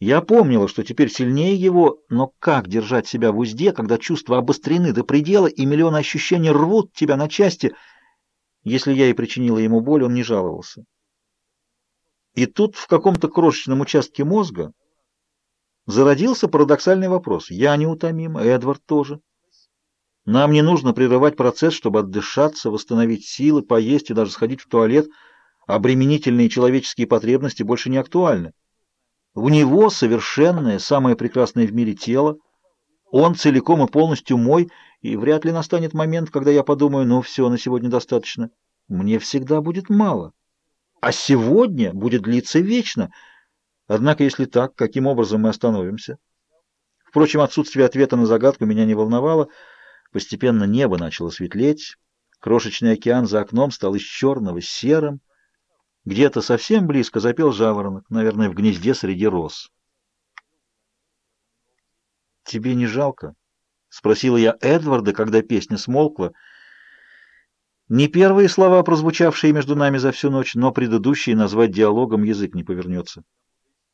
Я помнила, что теперь сильнее его, но как держать себя в узде, когда чувства обострены до предела и миллионы ощущений рвут тебя на части? Если я и причинила ему боль, он не жаловался. И тут в каком-то крошечном участке мозга зародился парадоксальный вопрос. Я неутомима, Эдвард тоже. Нам не нужно прерывать процесс, чтобы отдышаться, восстановить силы, поесть и даже сходить в туалет. Обременительные человеческие потребности больше не актуальны. У него совершенное, самое прекрасное в мире тело. Он целиком и полностью мой, и вряд ли настанет момент, когда я подумаю, ну все, на сегодня достаточно. Мне всегда будет мало. А сегодня будет длиться вечно. Однако, если так, каким образом мы остановимся? Впрочем, отсутствие ответа на загадку меня не волновало. Постепенно небо начало светлеть. Крошечный океан за окном стал из черного серым. Где-то совсем близко запел жаворонок, наверное, в гнезде среди роз. «Тебе не жалко?» — спросила я Эдварда, когда песня смолкла. Не первые слова, прозвучавшие между нами за всю ночь, но предыдущие назвать диалогом язык не повернется.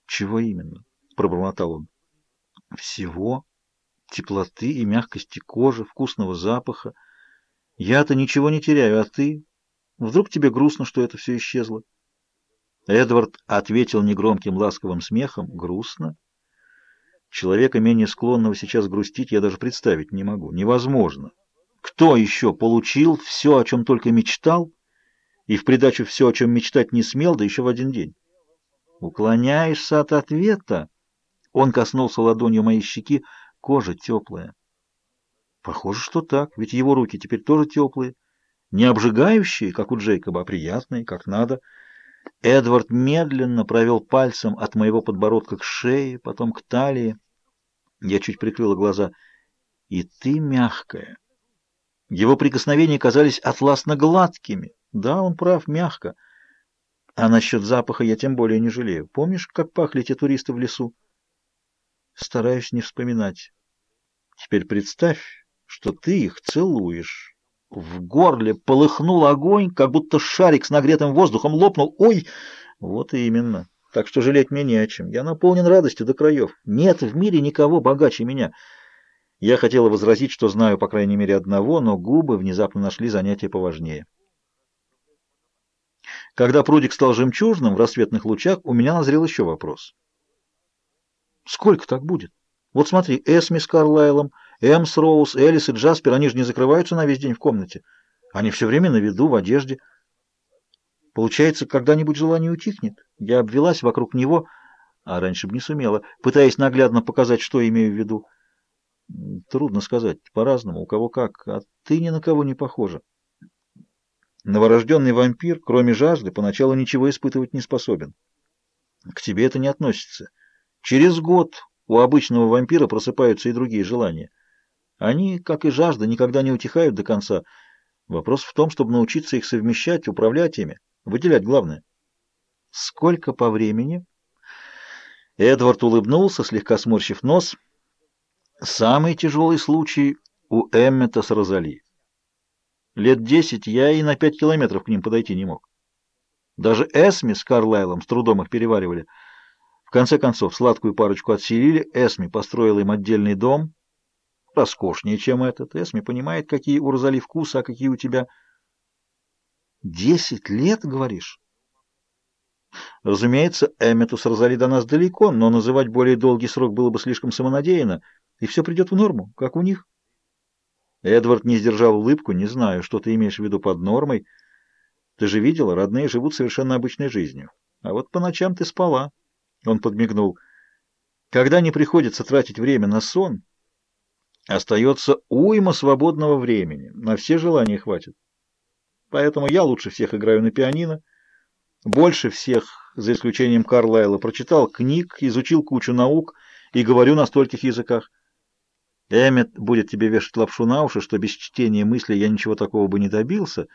«Чего именно?» — пробормотал он. «Всего. Теплоты и мягкости кожи, вкусного запаха. Я-то ничего не теряю, а ты? Вдруг тебе грустно, что это все исчезло?» Эдвард ответил негромким ласковым смехом. «Грустно?» Человека, менее склонного сейчас грустить, я даже представить не могу. Невозможно. Кто еще получил все, о чем только мечтал, и в придачу все, о чем мечтать не смел, да еще в один день? Уклоняешься от ответа. Он коснулся ладонью моей щеки, кожа теплая. Похоже, что так, ведь его руки теперь тоже теплые. Не обжигающие, как у Джейкоба, а приятные, как надо. Эдвард медленно провел пальцем от моего подбородка к шее, потом к талии. Я чуть прикрыла глаза. «И ты мягкая». Его прикосновения казались атласно гладкими. Да, он прав, мягко. А насчет запаха я тем более не жалею. Помнишь, как пахли те туристы в лесу? Стараюсь не вспоминать. Теперь представь, что ты их целуешь. В горле полыхнул огонь, как будто шарик с нагретым воздухом лопнул. Ой, вот именно. Так что жалеть мне не о чем. Я наполнен радостью до краев. Нет в мире никого богаче меня. Я хотела возразить, что знаю по крайней мере одного, но губы внезапно нашли занятие поважнее. Когда прудик стал жемчужным в рассветных лучах, у меня назрел еще вопрос. Сколько так будет? Вот смотри, Эсми с Карлайлом, Эмс, Роуз, Элис и Джаспер, они же не закрываются на весь день в комнате. Они все время на виду, в одежде. Получается, когда-нибудь желание утихнет. Я обвелась вокруг него, а раньше бы не сумела, пытаясь наглядно показать, что имею в виду. Трудно сказать, по-разному, у кого как, а ты ни на кого не похожа. Новорожденный вампир, кроме жажды, поначалу ничего испытывать не способен. К тебе это не относится. Через год у обычного вампира просыпаются и другие желания. Они, как и жажда, никогда не утихают до конца. Вопрос в том, чтобы научиться их совмещать, управлять ими, выделять главное. Сколько по времени? Эдвард улыбнулся, слегка сморщив нос — Самый тяжелый случай у Эммета с Розали. Лет десять я и на пять километров к ним подойти не мог. Даже Эсми с Карлайлом с трудом их переваривали. В конце концов, сладкую парочку отселили, Эсми построил им отдельный дом, роскошнее, чем этот. Эсми понимает, какие у Розали вкусы, а какие у тебя. Десять лет, говоришь? Разумеется, Эммету с Розали до нас далеко, но называть более долгий срок было бы слишком самонадеянно и все придет в норму, как у них. Эдвард не сдержал улыбку. Не знаю, что ты имеешь в виду под нормой. Ты же видела, родные живут совершенно обычной жизнью. А вот по ночам ты спала. Он подмигнул. Когда не приходится тратить время на сон, остается уйма свободного времени. На все желания хватит. Поэтому я лучше всех играю на пианино. Больше всех, за исключением Карлайла, прочитал книг, изучил кучу наук и говорю на стольких языках. Эммет будет тебе вешать лапшу на уши, что без чтения мысли я ничего такого бы не добился.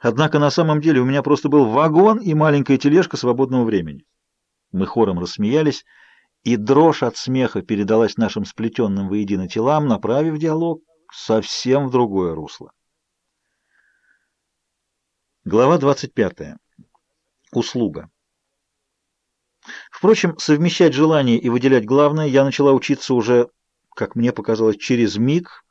Однако на самом деле у меня просто был вагон и маленькая тележка свободного времени. Мы хором рассмеялись, и дрожь от смеха передалась нашим сплетенным воедино телам, направив диалог совсем в другое русло. Глава 25. Услуга. Впрочем, совмещать желание и выделять главное я начала учиться уже, как мне показалось, через миг